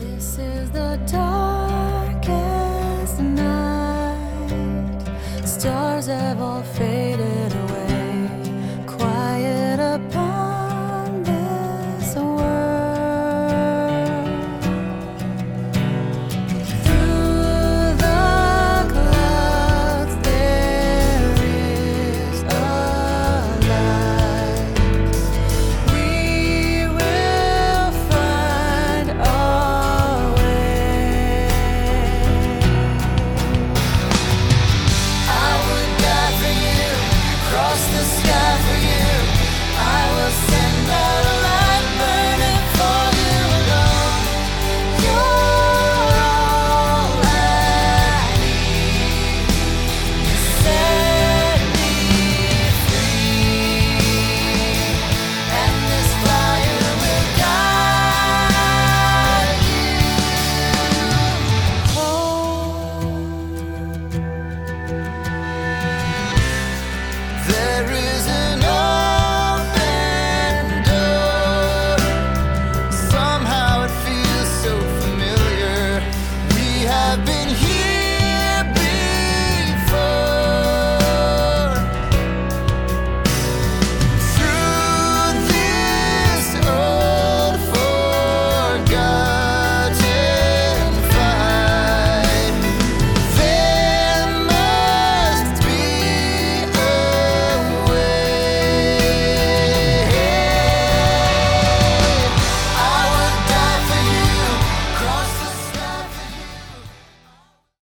This is the darkest night. Stars have all faded.